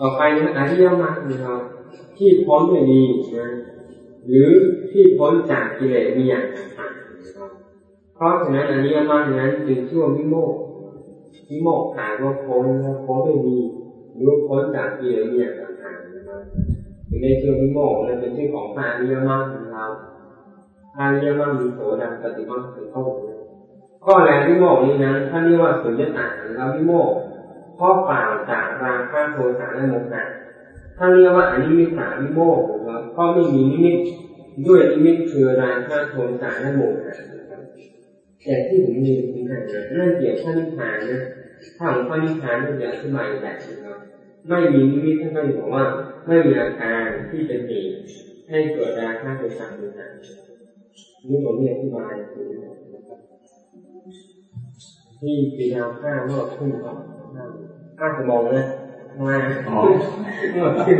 ต่อไปนะอริยมรรคนะครับ ที่พ้นด้วยดีนะหรือที่พ้นจากกิเลสมีอย่างต่างๆนะครับเพราะฉะนั้นอริยมรรคนั้นจึงชื่อว่าวิโมกวิโมกหายว่าพ้นพ้นด้วยดีหรือพ้นจากกิเลสมีอย่างต่างๆนะครับถึงได้ชื่อวิโมกนั้นเป็นชื่อของพระอริยมรรคของเราพระอริยมรรคมีโสดาปฏิมรรคเป็นต้นข้อแรกวิโมกนี้นั้นท่านเรียกว่าสุญญตาแล้ววิโมก ข้อเปล่าจากราคะโทสะและโมหะถ้าเรียกว่าอนิมิตสาวิโมกนะครับก็ไม่มีนิมิตด้วยนิมิตคือราคะโทสะและโมหะแต่ที่ผมมีคุณหานั่นเกี่ยวข้อนิพพานนะถ้าของข้อนิพพานนั่นจะอธิบายแบบนะครับไม่มีนิมิตท่านก็บอกว่า ไม่มีอาการที่เป็นเหตุให้เกิดราคะโทสะโมหะนี่ผมเนี่ยอธิบายที่ปีดาข้าวเมื่อขึ้นก่อน ห้าชั่วโมงเนะมาอ๋อเมื่อขึ้น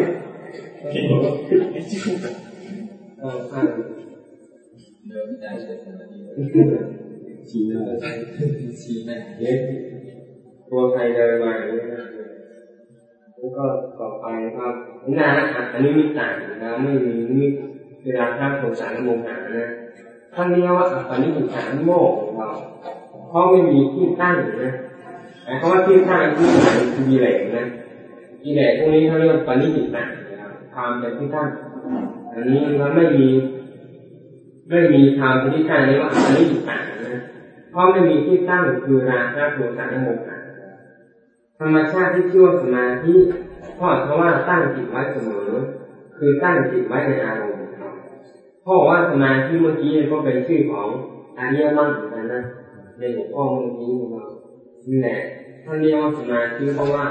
เอออ่เดินไม่ได้เฉยๆชี้หน้าชี้หน้าเล็กตัวใครเดินมาอย่างนี้แล้วก็ต่อไปครับงานะอันนี้มีต่างนะไม่มีมีเวลาท่านโทสารโมหะนะท่านเรียกว่าอันนี้เป็นสารโมกของเราเพราะไม่มีที่ตั้งนะ แต่คำว่าที่ตั้งที่ไหนคือกิเลสนะกิเลสพวกนี้เขาเรียกว่าปณิจิตนะความเป็นที่ตั้งอันนี้มันไม่มีไม่มีธรรมที่ตั้งเรียกว่าปณิจิตนะเพราะไม่มีที่ตั้งคือราคะโทสะและโมหะธรรมชาติที่ชื่อว่าสมาธิเพราะว่าตั้งจิตไว้เสมอ คือตั้งจิตไว้ในอารมณ์เพราะว่าสมาธิเมื่อกี้ก็เป็นชื่อของอริยมรรคเหมือนกันนะในหัวข้อเมื่อกี้ของเรา นี่แหละท่านเรียกว่าสมาธิเพราะว่า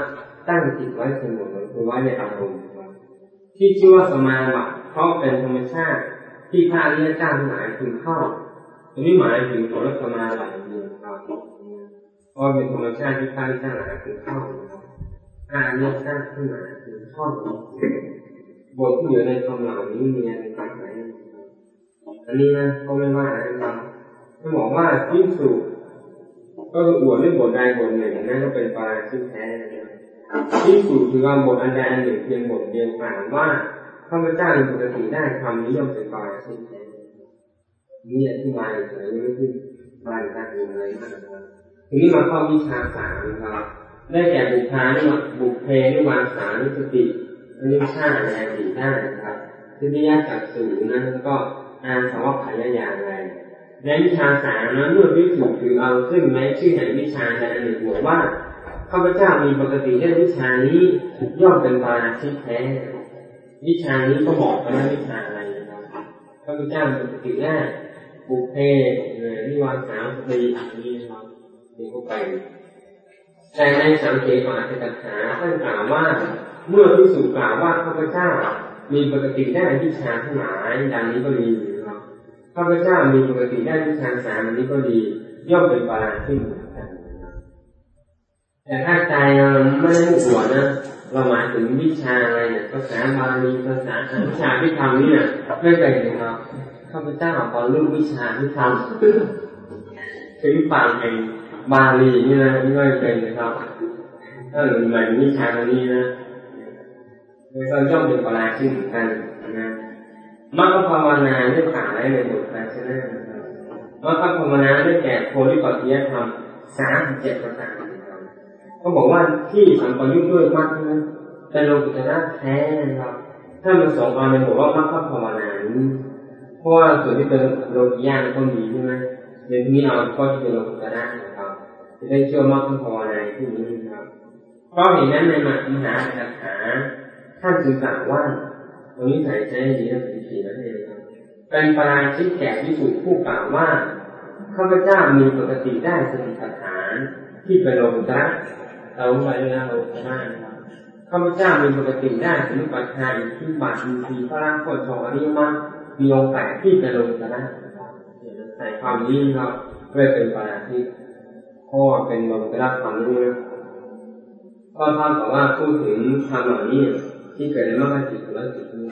ตั้งจิตไว้เสมอคือไว้ในอารมณ์ที่ชื่อว่าสมาบัติเพราะเป็นธรรมชาติที่พระอริยเจ้าหมายถึงเข้าตรงนี้หมายถึงผลสมาบัติเดียวครับเพราะเป็นธรรมชาติที่พระอริยเจ้าหมายถึงเข้าพระอริยเจ้าที่หมายถึงเข้าบทที่อยู่ในคำเหล่านี้มีอะไรต่างไหมอันนี้นะก็ไม่ว่านะครับเขาบอกว่าพิสูจ ก็คืออวดด้วยบทใดบทหนึ่งนั่นก็เป็นปาราชิกแท้ที่สุดคือว่าบทอันใดอันหนึ่งเพียงบทเดียวกล่าวว่าข้าพเจ้าปกติได้คำนี้ย่อมเป็นปาราชิกแท้นี่อธิบายเฉยไม่ขึ้นบานการอยู่อะไรมากครับทีนี้มาข้อวิชาสามครับ ได้แก่บุคคานุบุคเพนิวาสานุสติอนิชาในอดีตได้นะครับที่นิยาจักสูนั้นก็อาสวัคขยายาอะไรในวิชาสามนั้นเมื่อพิสูจน์ถือเอาซึ่งแม้ชื่อแห่งวิชาใดอันหนึ่งบอกว่าข้าพเจ้ามีปกติได้วิชานี้ย่อมเป็นปาราชิกแท้วิชานี้ก็บอกไปแล้ววิชาอะไรนะครับข้าพเจ้ามีปกติได้บุพเพเนิวาสามปีนี้นะครับนี่ก็ไป แต่ในสังเกตของอัตถกถาท่านกล่าวว่า เมื่อพิสูจน์กล่าวว่าข้าพเจ้ามีปกติได้วิชาทั้งหลายดังนี้ก็ดี ข้าพเจ้ามีปกติได้วิชาสามนี้ก็ดีย่อมเป็นปาราที่เหมือนกันแต่ถ้าใจเราไม่ได้มุ่งหัวนะเราหมายถึงวิชาอะไรเนี่ยภาษาบาลีภาษาวิชาพิธรรมนี่เนี่ยไม่เคยเห็นครับข้าพเจ้าตอนรู้วิชาพิธรรมถึงฝั่งแห่งบาลีนี่นะไม่เคยนะครับถ้าหรือหมายถึงวิชานี้นะเราย่อมเป็นปาราที่เหมือนกันนะ มรรคภาวนาได้กล่าวไว้ในบทภาชนะมรรคภาวนาได้แก่โพธิปัจจะธรรมสามเจ็ดประการเขาบอกว่าที่สัมปยุทธ์ด้วยมรรคนั้นเป็นโลกุตระแท้นะครับถ้ามันสองอันเป็นบอกว่ามรรคภาวนานี้เพราะว่าส่วนที่เป็นโลกิยานก็มีใช่ไหมในที่นี้เอาก็ที่เป็นโลกุตระนะครับจะได้เชื่อมรรคภาวนาที่นี้นะครับเพราะเหตุนั้นในมหาคาถาท่านจึงกล่าวว่า ตรงนี้ใส่ใจดีนะสีสีนั่นเองครับเป็นปราชิกแก่พิสุผู้กล่าวว่าข้าพเจ้ามีปกติได้สติปัฏฐานที่เป็นโลกุตระเราไปนะเรามากนะครับข้าพเจ้ามีปกติได้สติปัฏฐานที่บาตมีสีพระราชโคชอริยมรรมีองค์แปดที่เป็นโลกุตระใส่ความนี้ครับเพื่อเป็นปราชิกข้อเป็นลกุตระความนี้นะก็ท่านบอกว่าพูดถึงธรรมเหล่านี้ ที่เกิดในมรรคจิตและจิตนี้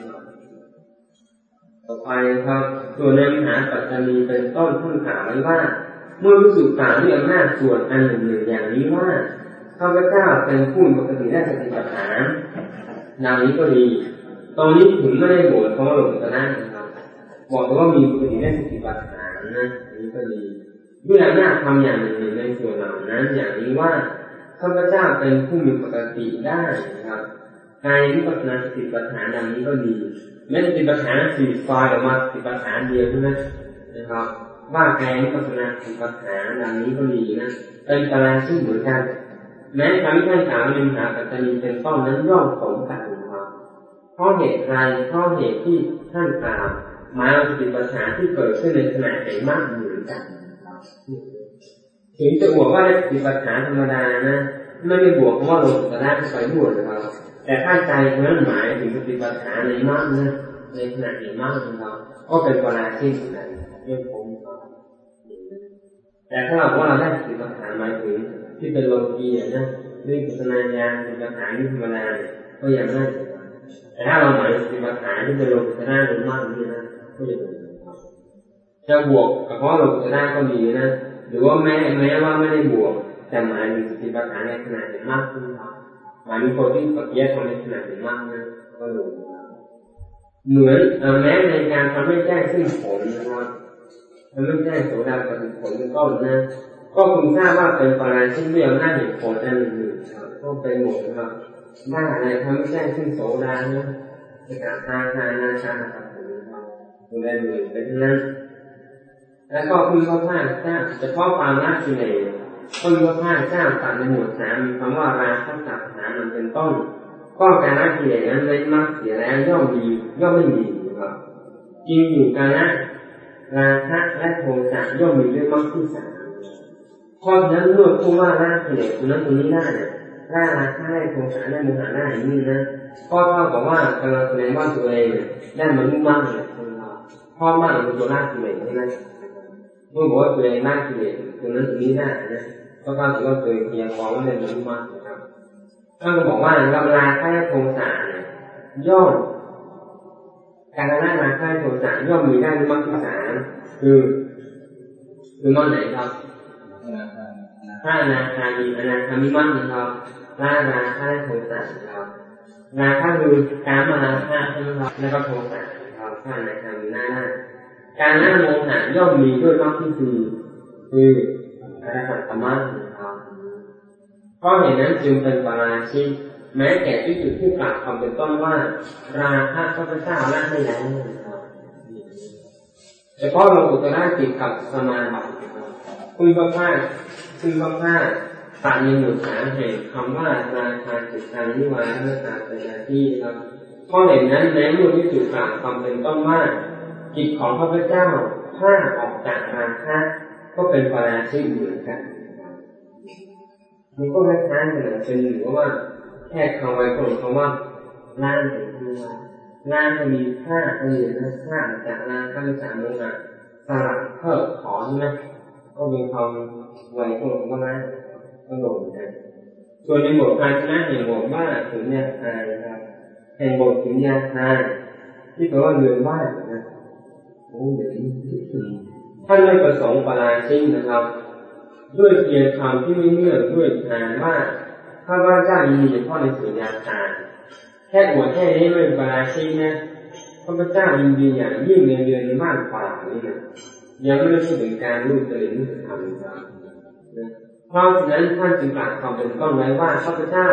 ต่อไปครับส่วนในมหาปัจจณีเป็นต้นท่านกล่าวไว้ว่า เมื่อพิสูจน์กล่าวด้วยอำนาจส่วนอันหนึ่งหนึ่งอย่างนี้ว่าข้าพเจ้าเป็นผู้ปกติได้สติปัฏฐานดังนี้ก็ดี ตอนนี้ถึงไม่ได้บวชเพราะหลงตานะครับบอกว่ามีบุญได้สติปัฏฐานนะนี้ก็ดีด้วยอำนาจทำอย่างหนึ่งในส่วนเหล่านั้น อย่างนี้ว่าข้าพเจ้าเป็นผู้มีปกติได้นะครับ กายวิปัสสนาสติปัฏฐานดังนี้ก็ดีไม่สติปัฏฐานสี่ซอยออกมาสติปัฏฐานเดียวเท่านั้นนะครับว่ากายวิปัสสนาสติปัฏฐานดังนี้ก็ดีนะเป็นปราชิกเหมือนกัน แม้คำที่ท่านกล่าวในมหาปัตตานีเป็นต้นนั้นย่อมสมกันนะครับเพราะเหตุใดเพราะเหตุที่ท่านกล่าวมาสติปัฏฐานที่เกิดขึ้นในขณะแห่มากเหมือนกันถึงจะบวกว่าได้สติปัฏฐานธรรมดานะไม่ได้บวกเพราะว่าลงสระไปบวชนะครับ แต่ถ้าใจนั้นหมายถึงสติปัฏฐาในมากนะในขณะแห่งมากนะครับก็เป็นปราชิกเหมือนกันเรื่องผมครับแต่ถ้าเราว่าเราได้สติปัฏฐาหมายถึงที่เป็นโลกีนะเรื่องปัญญาสติปัฏฐาที่ธรรมดาก็ยังไม่แต่ถ้าเราหมายสติปัฏฐานที่เป็นโลกุตระหรือมากนี่นะก็จะเป็นจะบวกกับเพราะโลกุตระก็มีนะหรือว่าแม้แม้ว่าไม่ได้บวก แต่หมายถึงสติปัฏฐานในขนาดมากขึ้นครับ มางคนที่ปฏิยัติทำในขนาดมากนะก็ลงเหมือนแม้ในการทำให้แจ้งซึ่งผลนะครับทำให้แจ้งโสดาปฏิผลเป็นต้นนะก็คุณทราบว่าเป็นปราชิกเรียกหน้าเหตุผลอันหนึ่งก็เป็นหมดนะครับหน้าอะไรทำให้แจ้งซึ่งโสดานะในการทาทานาชาครับผมนะครับคุณได้เหมือนเป็นนั้น แล้วก็คุณพระพาเจ้าเฉพาะความรักกิเลส คุณพระพาเจ้าตัดในหมวดสามมีคำว่าราคะตัดหามันเป็นต้นก็การละกิเลสนั้นไม่มากเสียแล้วย่อมมีย่อมไม่มีนะครับจริงอยู่การละราคะและโทสะย่อมมีด้วยมรรคที่สามเพราะฉะนั้นเมื่อพูดว่าละกิเลสคนนั้นคนนี้ได้เนี่ยละราคะได้โทสะได้โมหะได้อย่างนี้นะก็เท่ากับว่ากำลังแสดงว่าตัวเองได้บรรลุมรรคเนี่ยเราะมรรคเป็นตัวละกิเลสใช่ไหม เมื่อบอกว่าตัวเองละกิเลสคนนั้นคนนี้ได้นะก็เท่ากับว่าตัวเองเพียงพองว่าได้บรรลุมรรคนะครับท่านก็บอกว่าเราลาค่าโทสะเนี่ยย่อมการละราค่าโทสะย่อมมีได้ด้วยมรรคที่สามคือคือมรรคไหนครับถ้านาคามีอนาคามีมรรคนะครับละราค่าโทสะนะครับราค่าคือการมาราค่าใช่ไหมครับแล้วก็โทสะนะครับถ้านาคามีหน้าหน้า การละโมหะย่อมมีด้วยมรรคที่สี่คืออรหัตตมรรคนะครับเพราะเหตุนั้นจึงเป็นปาราชิกแม้แก่ที่จุดที่กล่าวคำเป็นต้นว่า ราคะข้าพเจ้าละให้แล้วแต่พาะเราอุตระติดกับสมาบัติคุณพระพาคุณพระพาตัดในหมวดสามแห่งคำว่าราคาจิตการนิวาเมื่อตาเป็นที่ครับเพราะเหตุนั้นแม้เมื่อที่จุดกล่าวคำเป็นต้นว่า จิตของพระพุทธเจ้าถ้าออกจากราคะก็เป็นปราชิกเหมือนกันมันก็คล้ายๆกันเป็นหรือว่า แค่คำไว้ตรงคำว่าล่างถึงที่ว่าล่างจะมีค่าก็อยู่นะค่าจากล่างข้าจากโมหะสลับเพิกถอนใช่ไหมก็เป็นคำไว้ตรงคำว่าล่างก็หลงกันส่วนในบทภารชนะแห่งบทว่าถึงยาทานนะครับแห่งบทถึงยาทานที่แปลว่าเรือนบ้านนะ ท่านไม่ประสงค์ปราชิกนะครับ ด้วยเพียงคำที่ไม่เมื่อด้วยทานว่าข้าพเจ้ายินดีเฉพาะในสุญญาทานแค่อวดแค่นี้ไม่ป็นปราชิกนะข้าพเจ้ายินดีอย่างยิ่งในเดือนมากกว่านี้นะยังไม่ได้พูดถึงการรู้จริตรู้ธรรมนะเพราะฉะนั้นท่านจึงกล่าวคำเป็นต้นไว้ว่าข้าพเจ้า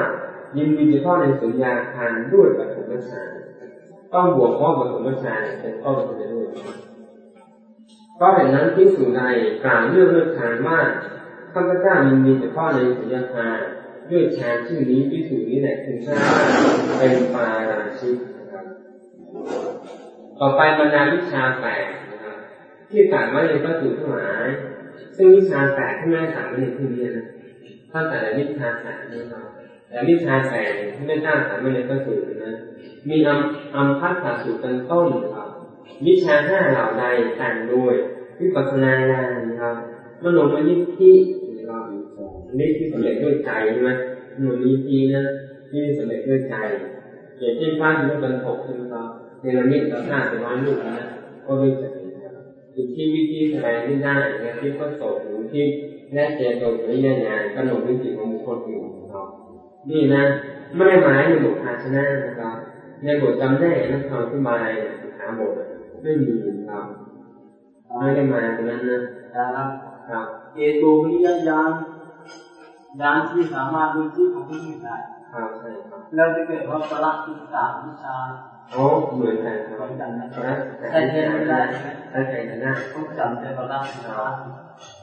ยินดีเฉพาะในสุญญาทานด้วยปฐมฌานต้องบวกข้อปฐมฌานเป็นต้นไปด้วย เพราะเหตุนั้นที่สุใดกล่าวเรื่องเลือกทานว่าข้าพเจ้ายินดีเฉพาะในสุญญาทาด้วยฌานชื่อนี้พิสูจนี้แหละถึงทราบว่าเป็นปาราชิกนะครับ ต่อไปบรรดาวิชาแปดนะครับ ที่ตัดไว้ในพระสูตรทั้งหลายซึ่งวิชาแปดที่ไม่ได้ตัดไว้ในที่นี้นะถ้าแต่วิชาแปดนะครับแต่วิชาแปดที่ไม่ได้ตัดไว้ในพระสูตรนะมีอัมอัมพัทธสูตรเป็นต้นครับ วิชาห้าเหล่าใดแต่งโดย วิปัสสนาญาณนะครับมโนมยิทธินะครับนี่ที่สำเร็จด้วยใจใช่ไหมหนุนีทีนะที่สำเร็จด้วยใจอย่างเช่นพระที่เป็นหกใช่ไหมครับเนรมิตต่อหน้าเป็นร้อยลูกนะก็ด้วยใจอีกที่วิธีแสดงที่ได้นะที่ก็โสดหรือที่แน่เจโตวิญญาณกำหนดวิจิตของบุคคลอื่นครับนี่นะไม่ได้หมายในบทภาชนะนะครับในบทจำแนกและคำอธิบายหาบทไม่มีครับ ไม่ได้มาตรงนั้นนะ dalam ครับ etolia yang dan ที่สามารถดูที่ของผู้อื่นได้ครับใช่ครับแล้วถ้าเกิดว่าประหลัดศึกษาวิชาโอ้เหมือนกันคเหรัมืบอนกันนะนะใช่ใช่ไม่ได้ใช่ใช่หน้าต้องจำแต่ประหลัดศึกษา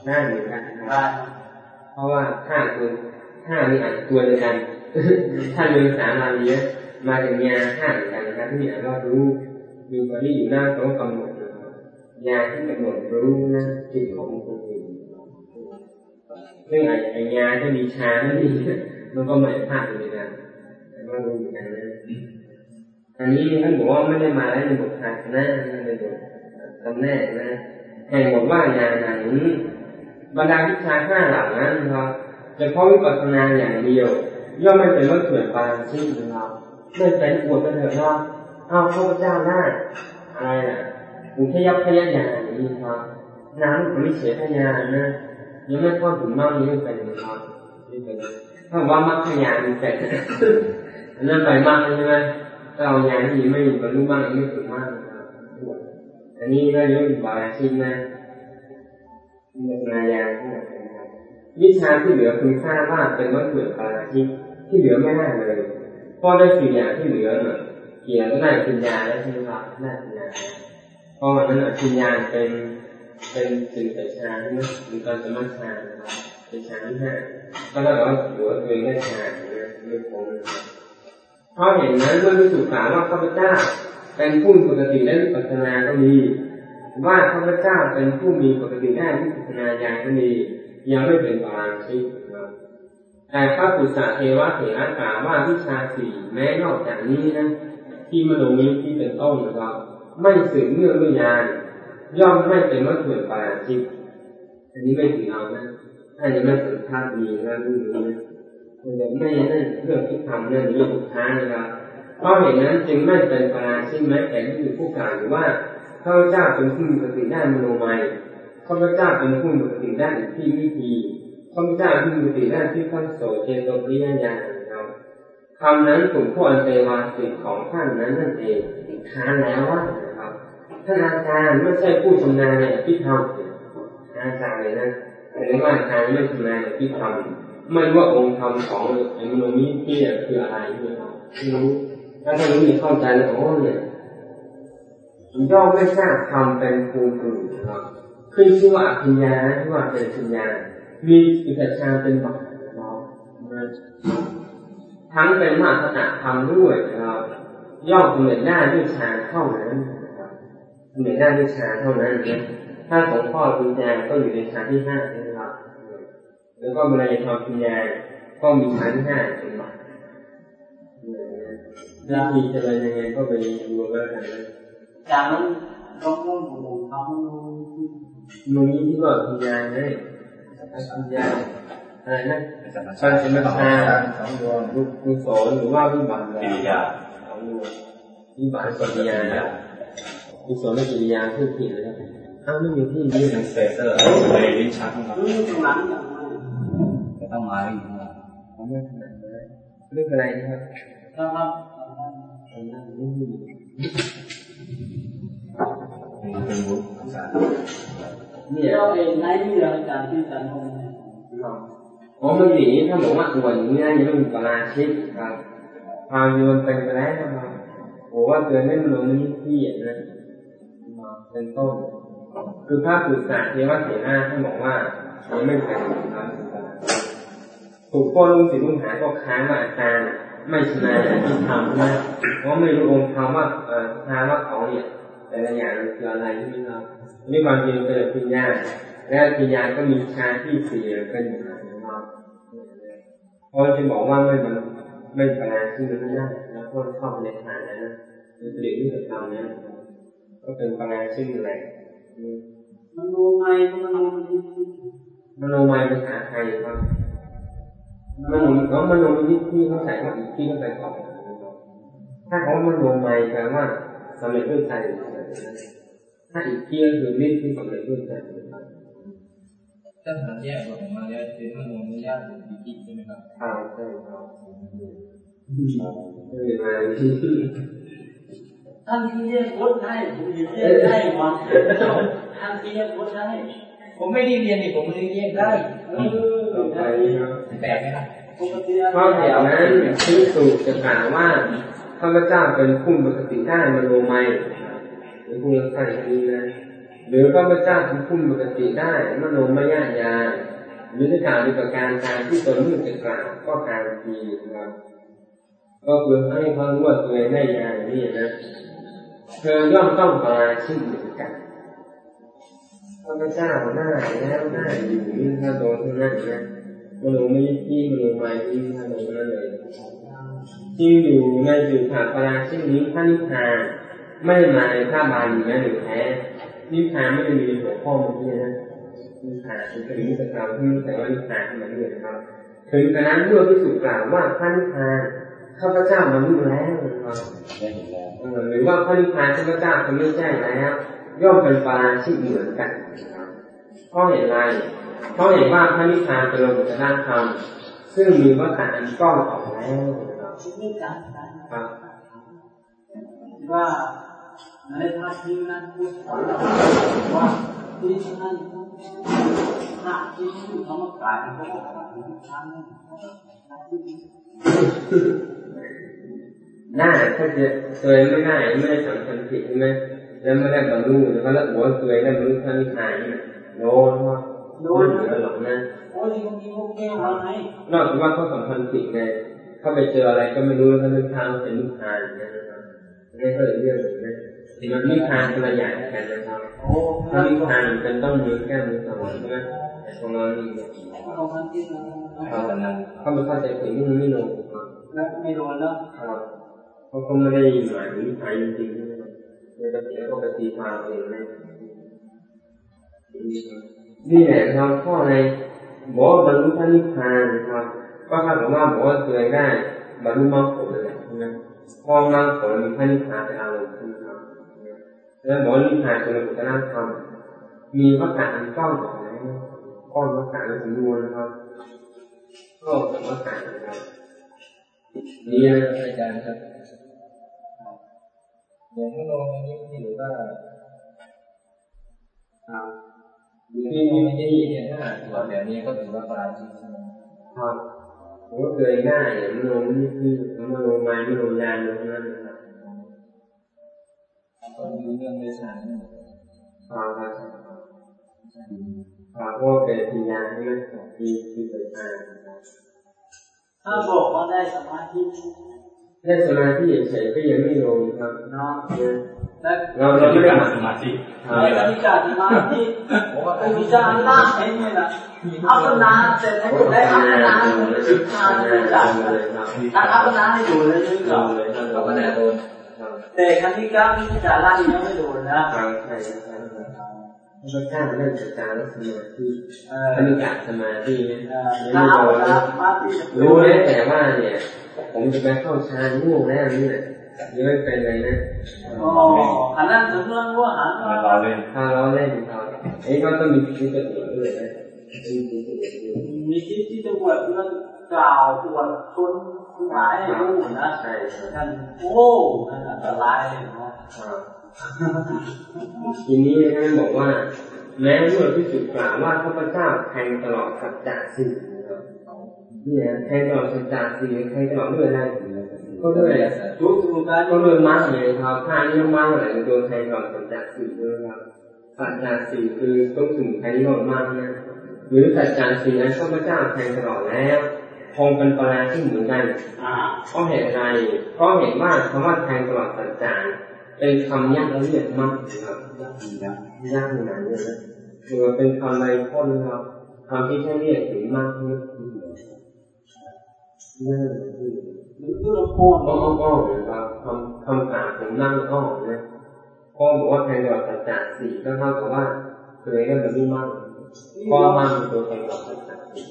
หน้าเหมือนกันนะคได้รับเพราะว่าห้าตัวห้านี่อ่านตัวเดียวกันถ้าเรียนภาษามาเรียมาจากยาห้าเหมือนกันนะครับที่อ่านว่ารู้ดูตอนที่อยู่หน้าโต๊ะกำหนดนะครับ ยาที่กำหนดรู้นะจิตของคนอื่นซึ่งไอ้ไอ้ยาที่มีชาไม่มีมันก็ไม่พลาดเหมือนกันแต่ว่ารู้เหมือนกันนะอันนี้ท่านบอกว่าไม่ได้มาแล้วในบทภาชนะในบทจำแนกนะแห่งบทว่ายาไหนบรรดาวิชาห้าหล่านั้นนะครับเฉพาะวิปัสสนาอย่างเดียว ย่อมไม่เป็นว่าเกิดปาราชิกนะครับไม่เป็นอวดกันเถอะเนาะเอาข้าพเจ้าได้อะไรนะ อุทยพยายานอย่างนี้ครับน้ำปริเฉทยานนะยังไม่เข้าถึงมากนี้เป็นครับไม่เป็นถ้าว่ามัคคยานเป็นอันนั้นไปมากใช่ไหมถ้าเอายานที่ไม่บรรลุมากไม่ถึงมากครับอันนี้ก็เรียกว่บาราชิกนะเรื่องนายาที่ไหนนะครับวิชาที่เหลือคุณค่าว่าเป็นวัตถุปาราชิกที่เหลือไม่ได้เลยเพราะได้สี่อย่างที่เหลือเนี่ยเกี่ยวกับได้ปัญญาแล้วใช่ไหมครับได้ปัญญา เพราะวันนั้นปัญญาเป็นเป็นสิ่งแต่ชาใช่ไหมหรือการสมัชชานะครับเป็นชาที่ห้าก็แล้วก็ถือว่าตัวเองได้ชาเนี่ยไม่คงเพราะเห็นนั้นเมื่อรู้สึกกล่าวว่าข้าพเจ้า เป็นผู้ปกติและวิปัสสนาก็มี ว่าข้าพเจ้าเป็นผู้มีปกติได้ที่พิจารณาญาณก็ดียังไม่เป็นปาราชิกนะครับแต่พระปุษะเทวะเถระกล่าวว่าวิชาสี่แม้นอกจากนี้นะที่มโนมิที่เป็นต้นนะครับ ไม่สืบเนื่องด้วยญาณย่อมไม่เป็นวัตถุปาราชิกอันนี้ไม่ถือเอานะถ้ายังไม่สัมภาษณ์มีนะรู้นี้นะมันจะไม่นั่นเรื่องที่ทำนั่นเรื่องทุกท้านะครับเพราะเหตุนั้นจึงไม่เป็นปาราชิกแม้แต่ที่มีผู้กล่าวหรือว่าข้าพเจ้าเป็นผู้มีปกติด้านมโนมัยข้าพเจ้าเป็นผู้มีปกติด้านที่วิธีข้าพเจ้าผู้มีปกติด้านที่ขั้นโสเจโตปริยญาณนะครับคำนั้นกลุ่มผู้อันเตวาสิทธิของท่านนั้นนั่นเองค้านแล้วว่า ท่านอาจารย์ไม่ใช่ผู้ชำนาญในพิธรรมอาจารย์เลยนะแต่ว่าอาจารย์ไม่ชำนาญในพิธรรมไม่ว่าองค์ธรรมของอ้มโนมิที่คืออะไรนะครับไม่รู้ถ้าท่านรู้เข้าใจแล้วโอ้เนี่ยย่อมไม่ทราบทำเป็นภูมิอื่นครับขึ้นชื่อว่าอภิญญาที่ว่าเป็นปัญญามีอิทธชาเป็นบาตนะครับทั้งเป็นมาตรฐานธรรมด้วยครับย่อมเหมือนได้ด้วยชาเท่านั้น นะครับเหมือนได้ด้วยชาเท่านั้นนะถ้าของพ่อปัญญาก็อยู่ในชาที่ห้านะครับ แล้วก็เวลาจะทำปัญญาก็มีชาที่ห้าเป็นบาตวิธีจะเป็นยังไงก็ไปดูแล้วกันนะจากนั้นก็ต้องดูทำให้รู้มึงนี่ที่บอกปัญญาไงปัญญาอะไรนะสัมมาชัญไม่ต้องมาสองดวงลูกกุศลหรือว่าวิบัติกิริยาสองดวงวิบัติกิริยา กุศลและกิริยาพูดผิดเลยครับอ้าวไม่มีที่นี่ยืนเป็นเซเซอร์ในลิ้นชักนะครับรู้ตรงนั้นอย่างไรจะต้องมาอีกนะผมไม่ถนัดเลยเรื่องอะไรนะครับนะครับผมนั่งไม่มีเป็นบุญภาษาเนี่ยเราเองในนี่เราจากที่สังคมเนี่ยอ๋อมันหนีถ้าบอกว่าอวดอย่างนี้นะยังไม่มีปราชิกครับพาโยนไปไปแล้วนะครับโอ้ว่าเกินไม่มันลงนี่ที่อะนะ เป็นต้นคือพระปุษาเทวเถระท่านบอกว่ายังไม่เป็นครับถูกพ่อลุงศิษย์ลุงหาก็ค้านว่าอาจารย์ไม่ชนะที่ทำนะเพราะไม่รู้องค์ธรรมว่าเอ่อทาว่าของเนี่ยแต่ละอย่างคืออะไรใช่ไหมครับนี่ความจริงเป็นพิญญาและพิญญาก็มีชาที่เสี่เป็นอย่างไรนะครับเพราะจะบอกว่าไม่มันไม่ปราชื่อไม่ได้แล้วก็เข้าไปในฐานนั้นนะคือเด็กที่จะทำเนี่ย ชื่อแหละอืมมันรู้ไหมมันรู้มันมโนมัยภาษาไทยครับมโนแล้วมโนมิที่เขาใส่ว่าอีกที่เขาใส่ก่อนถ้าเขามโนไมแปลว่าสำเร็จด้วยใจถ้าอีกที่ก็คือฤทธิ์ที่สำเร็จด้วยใจถ้าหากแยกออกมาแล้วเป็นมโนมยาติหรือปิติใช่ไหมครับครับใช่ครับไม่มา ท่านที่เรียกรถได้ผมเรียกได้หมดท่านที่เรียกรถได้ผมไม่ได้เรียนนี่ผมเลยเรียกได้เอต่ออไปครับแปลกไหมล่ะปกติข้อเหตุนั้นที่สูตรจะกล่าวว่าข้าพเจ้าเป็นผู้ปกติได้มโนมัยหรือผู้รักษาอย่างนี้นะหรือข้าพเจ้าเป็นผู้ปกติได้มโนมยญาณหรือจะกล่าวในประการการที่ตนมุ่งจะกล่าวก็การทีนะครับก็คือให้เขารู้ว่าตัวเองได้ญาณนี่นะ เธอย่อมต้องปราชิกเหมือนกันข้าพเจ้าหน้าแล้วหน้าอยู่นี่ถ้าโดนเทั้งนั้นนะมโนไม่ที่มโนไม่ที่ถ้าโดนนั่นเลยที่อยู่ในสื่อขาปราเช่นนี้พระนิพพานไม่มาในพระบาลีนะหรือแท้นิพพานไม่ได้มีหัวข้อมันนี่นะนิพพานเป็นถึงสกาวที่แต่ว่านิพพานมันนี่นะครับ ถึงกระนั้นเมื่อพิสุกล่าวว่าพระนิพพาน ข้าพเจ้าบรรลุแล้วนะครับได้เห็นแล้วเออหรือว่าพระนิพพานข้าพเจ้าทำไม่แจ้งแล้วย่อมเป็นปาราชิกเหมือนกันนะครับเพราะเห็นไรเพราะเห็นว่าพระนิพพานเป็นโลกุตระธรรมซึ่งมีวัฏฏะอันกล้องออกแล้วนะครับนี่การครับว่าในพระที่นั้นพูดว่าที่ท่านพระที่ชื่อธรรมกายเขาบอกว่าที่ท่าน หน้าถ้าจะตัวเองไม่ได้ไม่ได้สำคัญผิดใช่ไหมแล้วไม่ได้บรรลุแล้วก็แล้วหัวตัวเองได้บรรลุพระนิพพานนี่นะโดนว่าโดนเหนือหรอกนะโอ้ยบางทีพวกแก้วมาไงนอกจากว่าเขาสำคัญผิดไงเขาไปเจออะไรก็ไม่รู้แล้วก็นึกทางเป็นนิพพานอย่างนะครับนี่ก็เลยเรื่องหนึ่งนะมันนิพพานคนละอย่างกันนะครับโอ้ถ้านิพพานเป็นต้องมือแก้มือสมองใช่ไหมแต่ของเรานี่เนี่ยเราพันที่เราเขาเขาไม่เข้าใจผิดนี่มันไม่ลงครับแล้วไม่โดนแล้วครับ เขาก็ไม่ได้หมายถึงนิพพานจริงๆนะในกระเสียก็ไปตีความเองนะนี่แหละครับข้อในบอกว่าบรรลุพระนิพพานนะครับก็เท่ากับว่าบอกว่าตัวเองได้บรรลุมรรคผลเลยนะพอมรรคผลมีพระนิพพานเป็นอารมณ์ใช่ไหมครับแล้วบอกว่านิพพานเป็นกุศลธรรมมีวัฏฏะอันก้อนออกแล้วก้อนวัฏฏะอันสมบูรณ์นะครับก็เป็นวัฏฏะนะครับนี่นะอาจารย์ครับ อย่างที่ลงอันนี้ที่หรือว่าที่ที่ที่ที่ที่ที่เนี่ยถ้าตัวแบบนี้ก็ถือว่าปราชิกใช่ไหมครับผมก็เคยง่ายมโนนี่คือมโนมายมโนยานตรงนั้นนะครับก็มีเรื่องในสารครับครับครับเพว่าเป็นปัญญาใช่ไหมที่ที่เกิดมาถ้าบอกว่าได้สมาธิ ได้สมาธิเฉยก็ยังไม่ลงครับเนาะแต่เราเราไม่ได้มาสมาธิในอธิการสมาธิไอ้วิจารณ์ล่าเองเนี่ยนะอัปปนาเสร็จแล้วได้อัปปนาสิบทานเลยจ้ะถ้าอัปปนาให้ดูเลยนี่ก็ก็มาแนวโดนแต่คันที่ก้าวนี่วิจารณ์ล่ายังไม่โดูนะใช่ใช่ใช่พระเจ้าเรื่องจัดการและสมาธิเออปฏิบัติสมาธินี่ยถ้าไม่อัปโดปนะรู้แล้วแต่ว่าเนี่ย ผมจะไปเข้าฌานง่วงแล้วนี่แหละยังไม่เป็นเลยนะอ๋ออันนั้นสำเรื่องว่าหันมาล้อเล่นถ้าเราเล่นเขาไอ้ก็ต้องมีคิดตัวเองด้วยนะมีคิดตัวเองด้วยมีที่ที่จะบวชเรื่องกล่าวบวชชนหมายให้รู้นะใช่ใช่ท่านโอ้นั่นอันตรายเนาะทีนี้ท่านบอกว่าแม้เมื่อพิสุกล่าวว่าข้าพเจ้าแทงตลอดสัจจะสี่ นะครับเนี่ยแทงตลอดสัจจะสี่แทงตลอดด้วยอะไรก็ด้วยทุกสมุทรก็ด้วยมัดเลยครับถ้านี่มัดอะไรโดนแทงตลอดสัจจะสี่ด้วยครับสัจจะสี่คือต้องถึงใครที่โดนมัดนะหรือสัจจะสี่นั้นข้าพเจ้าแทงตลอดแล้วคงเป็นปราที่เหมือนกันเพราะเหตุใดเพราะเห็นว่าคำว่าแทงตลอดสัจจาเป็นคำยากละเอียดมากครับยากขนาดนี้นะคือเป็นคำไรพ้นครับคำที่ใช้เรียกถึงมากที่ สุดนั่นคือหรือตัวโคตรอ้อเนาะอ้อนะครับคำคำถามผมนั่งอ้อนะพ่อบอกว่าแทงตลอดสัจจานสี่ก็เท่ากับว่าเคยได้มันไม่มากพ่อมั่งตัวแทงตลอดสัจจานสี่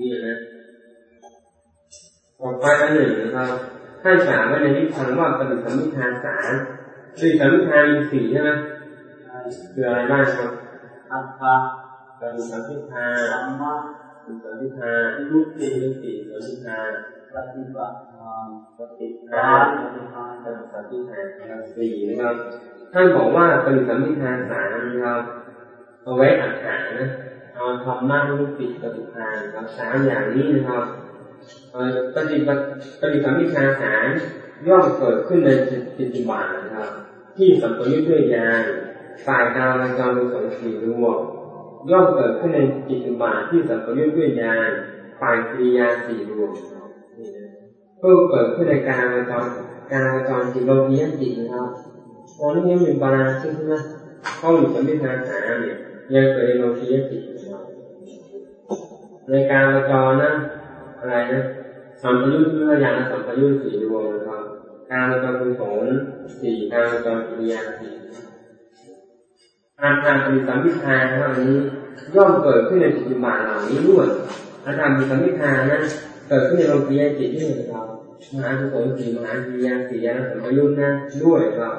นี่นะต่อไปอันหนึ่งนะครับท่านถามว่าในนิทานว่าปฏิสัมพิทานสามปฏิสัมพิทานมีสี่ใช่ไหมคืออะไรบ้างครับอัตตาปฏิสัมพิทาน สัมมาปสัมพิทารูปติรูปติสัมพิทาปฏิบัติธรรมปฏิกาทารปฏิทานสัมพิทาครับสี่นะครับ ท่านบอกว่าปฏิสัมพิทาสามนะครับ เอาไว้อัดหานะเอาธรรมะรูปติปฏิทานครับสามอย่างนี้นะครับเออปฏิบัติปฏิสัมพิทาสามย่อมเกิดขึ้นในจิตติบาทนะครับ ที่สัมปยุทธ์ด้วยญาณฝ่ายการละจรกุศลสี่รวม ย่อมเกิดขึ้นในจิตติบาทที่สัมปยุทธ์ด้วยญาณฝ่ายกิริยาสี่รวมนี่นะก็เกิดขึ้นในการละจรการลจรจิตโลกียจิตนะครับตอนนี้มีบาลานซ์ใช่ไหมเข้าอยู่สัมพิทาสามเนี่ยยังเกิดในโลกียจิตนะในการละจรนะอะไรนะสัมปยุทธ์ด้วยญาณสัมปยุทธ์สี่รวมนะครับการละจรกุศลสี่การละจรกิริยาสี่ อาการปฏิสัมพิทาเท่านี้ย่อมเกิดขึ้นในจิตวิบากเหล่านี้ด้วยอาการปฏิสัมพิทานั้นเกิดขึ้นในโลกียจิตที่หนึ่งครับมหากุศลสี่มหากิยาสี่ญาสัมยุทธ์นะด้วยครับ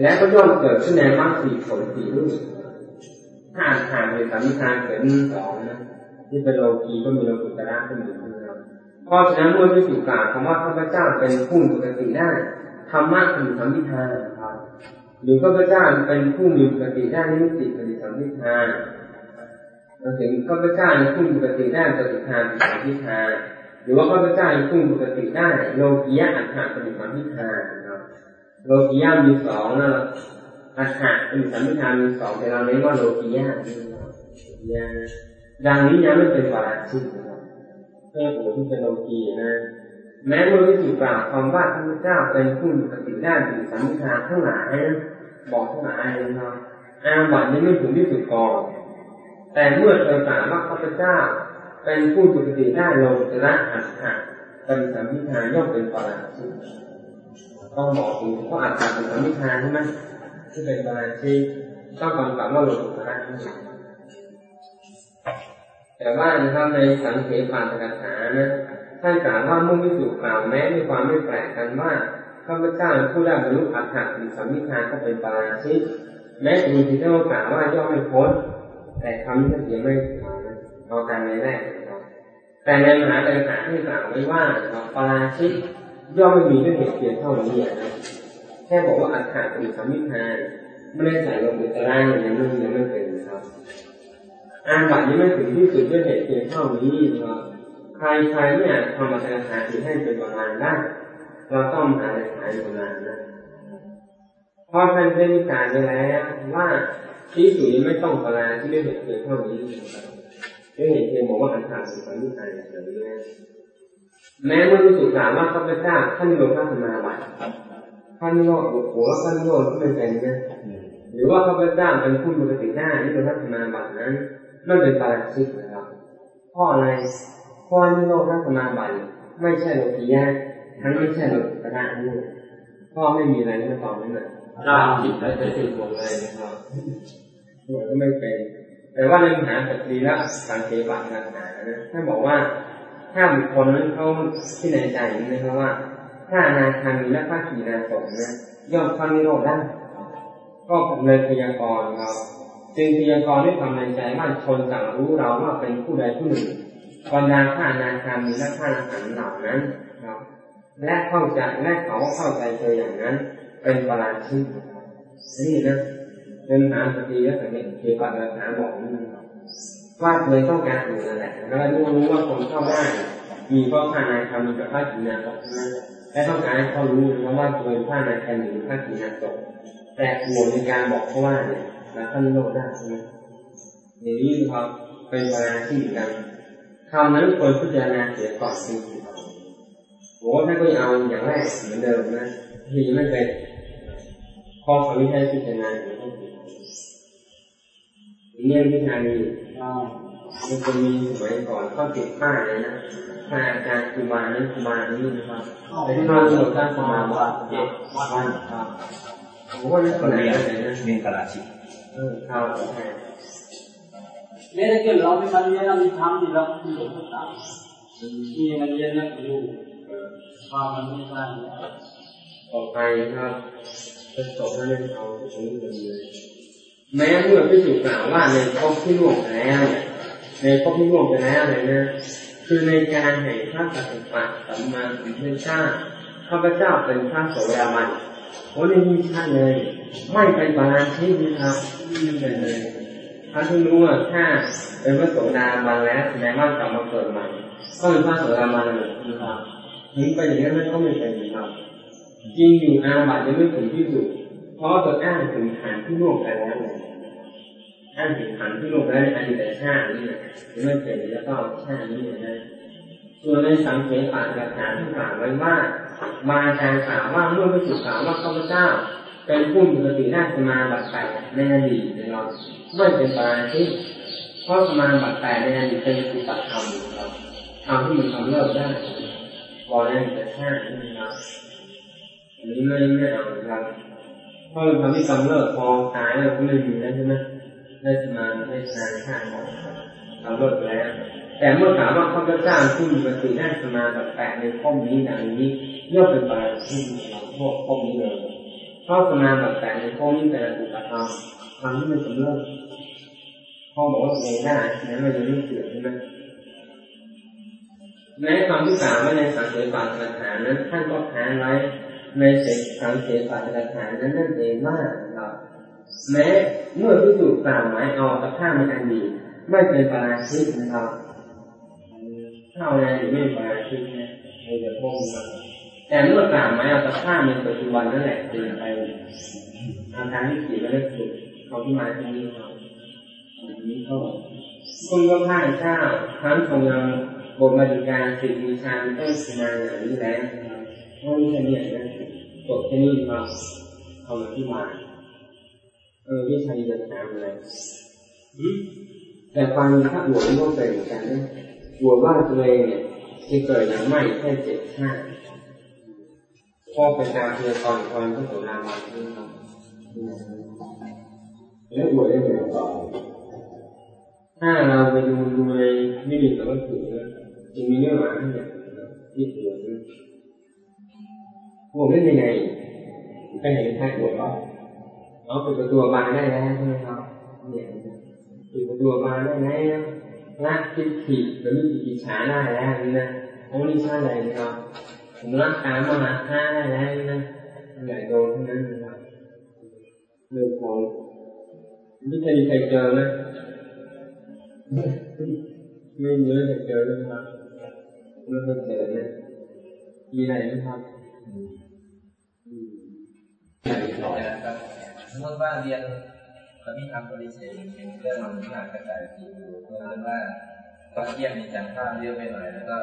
และก็ย่อมเกิดขึ้นในมรรคสีผลสี่ด้วยถ้าอาการปฏิสัมพิทาเกิดสองนะที่เป็นโลกีก็มีโลกุตระก็มีนะครับเพราะฉะนั้นเมื่อพิสูจน์กล่าวคำว่าข้าพเจ้าเป็นผู้ปกติได้ธรรมะคือสัมพิทาครับ หรือข้าพเจ้าเป็นผู้มีปกติได้นิมิติปฏิสัมพิทาเราถึงข้าพเจ้าเป็นผู้มีปกติได้ปฏิทานปฏิสัมพิทาหรือว่าข้าพเจ้าเป็นผู้มีปกติได้โลกียะอัฏฐปฏิสัมพิทาโลกียะมีสองนะอัฏฐปฏิสัมพิทามีสองแต่เราเน้นว่าโลกียะนี่ดังนี้ยังไม่เป็นวาระชิตนะครับเพื่อผู้ที่เป็นโลกีนะแม้เมื่อวิสุทธิ์กล่าวคำว่าพระเจ้าเป็นผู้มีปฏิได้ถึงสัมมิทาทั้งหลายนะ บอกทั้งหลายเลยนะครับอาบัตินี้ไม่ถึงที่สุดกอนแต่เมื่อเธอกล่าวว่าข้าพเจ้า เป็นผู้มีปฏิได้ลกุตระอัฏฐะเป็นสัมมิทาย่อมเป็นปราชิกต้องบอกถึงเพราะอัฏฐะเป็นสัมมิทาใช่ไหมที่เป็นปราชิกต้องกำกับว่าลกุตระที่สุดแต่ว่านะครับในสังเขปานตกถานะท่านกล่าวว่ามุ่งวิสุกล่าวแม้ด้วยความไม่แปลกกันว่า ข้าพเจ้าผู้ได้บรรลุอัฏฐะหรือสัมมิทาก็เป็นปาราชิกแม้จะมีที่เจ้ากล่าวว่าย่อมไม่พ้นแต่คำนี้เสียไม่ถึงนะเอาการในแรกนะครับแต่ในมหาตถาที่กล่าวไว้ว่าปาราชิกย่อมไม่มีด้วยเหตุเพียงเท่านี้นะแค่บอกว่าอัฏฐะหรือสัมมิทาไม่ได้ใส่ลงอุตาระอย่างนั้นยังไม่เป็นครับอาบัตินี้ไม่ถึงที่สุดด้วยเหตุเพียงเท่านี้นะครับใครใครเนี่ยทำมาธนาคารถือให้เป็นโบราณได้เราต้องหาในายโบราณนะเพราะท่านได้มีการไว้แล้วว่าที่สุดไม่ต้องโบราที่ด้วยเหตุเพียงเท่านี้ด้วยเหตุเพียงบอกว่าอันตรายสุขนิสัยอย่างนี้แม้เมื่อรู้สึกถามว่าข้าพเจ้าท่านโยมท่านมาบัติท่านโยมหัวท่านโยมก็เป็นเป็นนะหรือว่าข้าพเจ้าเป็นผู้มีปฏิหน้าที่เป็นทัศนาบัตรนั้นนั่นเป็นปาราชิกนะครับเพราะอะไรเพราะนิโรธทัศนาบัตรไม่ใช่โลกียะ ทั้งไม่ใช่โลกุตระด้วยเพราะไม่มีอะไรที่มาตอบนั่นน่ะร่างผิดและจะติดหมดเลยนะครับหมดก็ไม่เป็นแต่ว่าในมหาปฏิละสังเกปะนาหานะท่านบอกว่าถ้าบุคคลนั้นเขาที่ในใจนะครับว่า ถ้าอนาคามีและพระขีณาสงฆ์นะย่อมเข้านิโรธได้ก็ผมเลยพยากรณ์เราจึงพยากรณ์ด้วยความในใจว่าชนต่างรู้เราว่าเป็นผู้ใดผู้หนึ่งบรรดาข้านาคามีและข้านาขันเหล่านั้นครับ และเข้าใจและเขาเข้าใจเธออย่างนั้น เป็นปราชิกนี่นะเป็นหาปฏิและสังเกตเกี่ยวกับราคาบอกนี่ว่าเคยต้องการอยู่นั่นแหละแล้วรู้รู้ว่าคนเข้าได้ มีก็ข้านาคามีกับข้าขีนาศนะและต้องการให้เขารู้นะว่าตัวข้านาคามีหรือข้าขีนาศแต่ห่วงในการบอกเขาว่าเนี่ยแล้วท่านโลดได้ใช่ไหมในนี้ครับเป็นเวลาที่เหมือนกันคำนั้นควรพิจารณาเสียก่อนจริง ๆโอ้ท่านก็เอาอย่างแรกเหมือนเดิมนะทีไม่เป็นพอเขาไม่ใช่พิจารณาอย่างต้องผิดเรื่องพิจารณามันจะมีสมัยก่อนก็ติดป้ายเลยนะถ้าอาจารย์ครูบานั้นครูบานี้นะครับแต่ที่เราหมดตั้งครูบาบอกเจ็ดวันครับผมว่านี่คนไหนอะไรนะเป็นปาราชิกเออข้าวแพง Nên cái lo cái มันเนี่ยมันทำที่เราที่เราทำที่มันเย็นนะอยู่ ความมันไม่ได้ต่อไปครับจะจบให้เราจะชมกันเลยแม้เมื่อพิสูจน์กล่าวว่าในภพที่ล่วงแล้วเนี่ยในพบที่ร่วมไปแล้วเลยนะคือในการแห่งพระสัมมาสัมมาสัมพุทธเจ้าข้าพเจ้าเป็นพระโสดาบันโอ้ในนี้ชัดเลย ไม่เป็นบาลานซ์ที่นะครับไม่เป็นเลยถ้าที่รู้ว่าถ้าเป็นพระโสดาบันแล้วแสดงว่ากลับมาเกิดใหม่ก็เป็นพระโสดาบันเลยนะครับ ถึงไปอย่างนั้นมันก็ไม่เป็นนะครับจริงอยู่อาบัติยังไม่ถึงที่สุด เพราะตัวอ้างถึงฐานที่ร่วมกันแล้วเลยอ้างถึงฐานที่ร่วมกันในอดีตชาตินี่นะไม่เป็นแล้วก็ชาตินี้นะส่วนในสังเกตปาฏิหารที่กล่าวไว้ว่ามาการกล่าวว่าเมื่อพระสุกล่าวว่าข้าพเจ้าเป็นผู้มีสติได้สมาบัติแปดในอดีตนะครับไม่เป็นปาที่เพราะสมาบัติแปดในอดีตเป็นสุตธรรมครับทำที่มันทำเลิกได้ ก่อนในอดีตชาตินะครับอันนี้ไม่ไม่เอาครับเพราะทำที่กำเริบพอตายแล้วก็ไม่มีแล้วใช่ไหมได้สมาได้ฌานชาติกำเริบแล้ว แต่เมื่อถามว่าข้าพเจ้าผู้มีสติได้สมาบัติแปดในข้อนี้ดังนี้ย่อมเป็นปาที่เราพวกข้อนี้เลยเพราสมาบัติแปดในข้อนี้แต่ละอุปธรรมทำที่มันกำเริบพ่อบอกว่าเองได้แม้มันจะไม่เสื่อมใช่ไหม แม้ความที่กล่าวไว้ในสังเกตปาฏิหารนั้น ท่านก็ค้านไว้ในเสกสังเกตปาฏิหารนั้นนั่นเองว่าครับแม้เมื่อพิสูจน์กล่าวหมายเอาสภาพในอันดีไม่เป็นปาราชิกนะครับเท่าไรงหรือไม่ปาราชิกเนะในเดี๋ยวพวกมันแต่เมื่อกล่าวหมายเอาสภาพในปัจจุบันนั่นแหละเป็นไปอาการที่ขีดไม่ได้สุดเขาที่มาที่นี่เขาอันนี้ก็คุณก็พ่ายเจ้าทั้งทรงยัง บทมาดิการสิทธิชานต้นสมาอย่างนี้แล้วพราะนี่แค่นี้นะจบแค่นี้ครับเอามาที่มาเออที่ใช้จะถามอะไรแต่ความมีพระบวชนี่ก็เป็นเหมือนกันนะบวชว่าตัวเองเนี่ยจะเกิดอย่างไม่แค่เจ็ดชาติพอเป็นการเพียรตอนตอนพระโสดาบันนี่ครับแล้วบวชได้เหมือนต่อถ้าเราไปดูดูใน นิมิตแล้วก็ถือจะมีเนื้อหาเนี่ยที่บวชบวชได้ยังไงก็เห็นแค่บวชว่าเราเป็นตัวบานได้แล้วใช่ไหมครับเนี่ยเป็นตัวบานได้แล้วละทิฏฐิหรือมีอิจฉาได้แล้วนี่นะโอ้นี่ใช่เลยนะครับผมรักษามหาค่าได้แล้วนี่นะใหญ่โตทั้งนั้นนะครับเรื่องของไม่เคยมีใครเจอนะ ไม่เยอะเคยเจอนะครับไม่เคยเจอนะมีอะไรไหมครับนะครับสมมติว่าเรียนตอนนี้ทำบริเศษเป็นเรื่องมันมากกระจายทีอยู่เพราะฉะนั้นว่าตอนเที่ยงมีจังข้าวเยอะไปหน่อยแล้วก็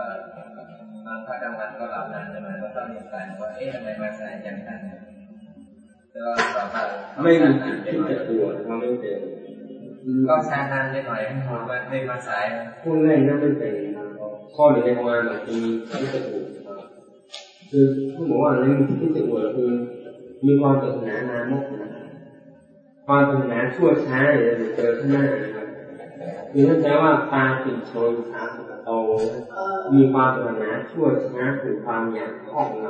บางพักกลางวันก็หลับนานไปหน่อยก็ต้องเรียนสายว่าเอ๊ะทำไมมาสายจังกันแล้วก็ตอบว่าไม่มีจิตที่จะปวดเราไม่เป็น ก็ชานานไปหน่อยให้ผมว่าไม่มาสายพูดเล่นนั่นไม่เป็นข้อหนึ่งในประมาณแบบมีที่จะปวดคือผู้บอกว่าเรื่องที่จะปวดคือ มีความปรารถนานามกนะความปรารถนาชั่วช้าเนี่ยเจอข้างหน้านะครับคือท่านใช้ว่าตาติดโชยสาสุกโตมีความปรารถนาชั่วช้าคือความอยากครอบง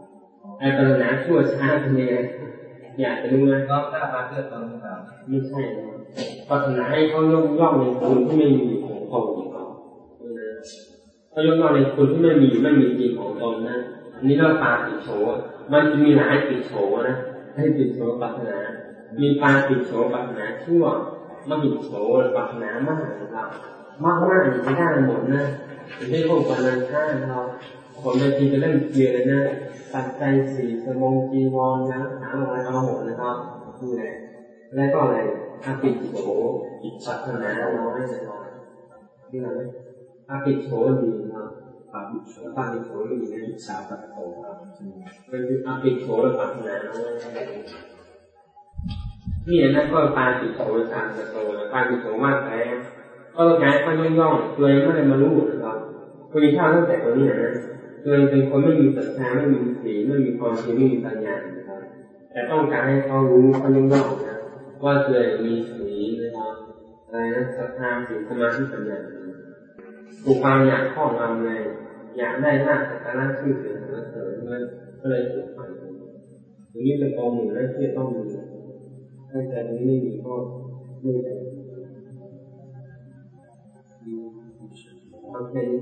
ำไอ้ปรารถนาชั่วช้าเป็นยังไงอยากจะรู้ไหมน้องหน้ามาเพื่อตอนนี้ครับไม่ใช่นะ ปรารถนาให้เขายกย่องในคุณที่ไม่มีของตนของเขาเขายกย่องในคุณที่ไม่มีไม่มีจริงของตนนะอันนี้เราตาติดโฉมันจะมีหลายติดโฉนะให้ติดโฉปรารถนา มีปาติดโฉปรารถนาชั่วมหิดโฉปรารถนามากนะครับ มากมากอยู่ไม่ได้หมดนะไม่ใช่พวกปานันท่าเราคนบางทีจะเล่นเกียร์เลยนะตัดใจสีสมงจีวรนะหาอะไรเอาหมดนะครับดูแล แล้วก็อะไรอาปิดโฉอิจฉาธนาน้อยนะครับนี่อะไรอาปิดโฉดีนะครับปาบิโชปาปิดโฉดีนะอิสาปัตโตครับมันคืออาปิดโฉและปรารถนาน้อยนี่นั่นก็ปาปิดโฉสามสโตนะปาปิดโฉมากแท้ก็ต้องการเขาย่องย่องตัวเองไม่ได้มารู้นะครับคุยข้าวตั้งแต่ตรงนี้นะตัวเองเป็นคนไม่มีศรัทธาไม่มีศีลไม่มีความคิดไม่มีปัญญาครับแต่ต้องการให้เขารู้เขาย่องย่องนะ ว่าตัวเองมีศีลนะครับอะไรนะศรัทธาศีสมาธิปัญญาถูกความอยากครอบงำเลยอยากได้หน้าสักการะชื่อเสียงสรรเสริญมันก็เลยถูกไปตรงนี้เป็นกองหนุนและที่ต้องมีถ้าใจตรงนี้ไม่มีก็ไม่ได้อทำแค่นี้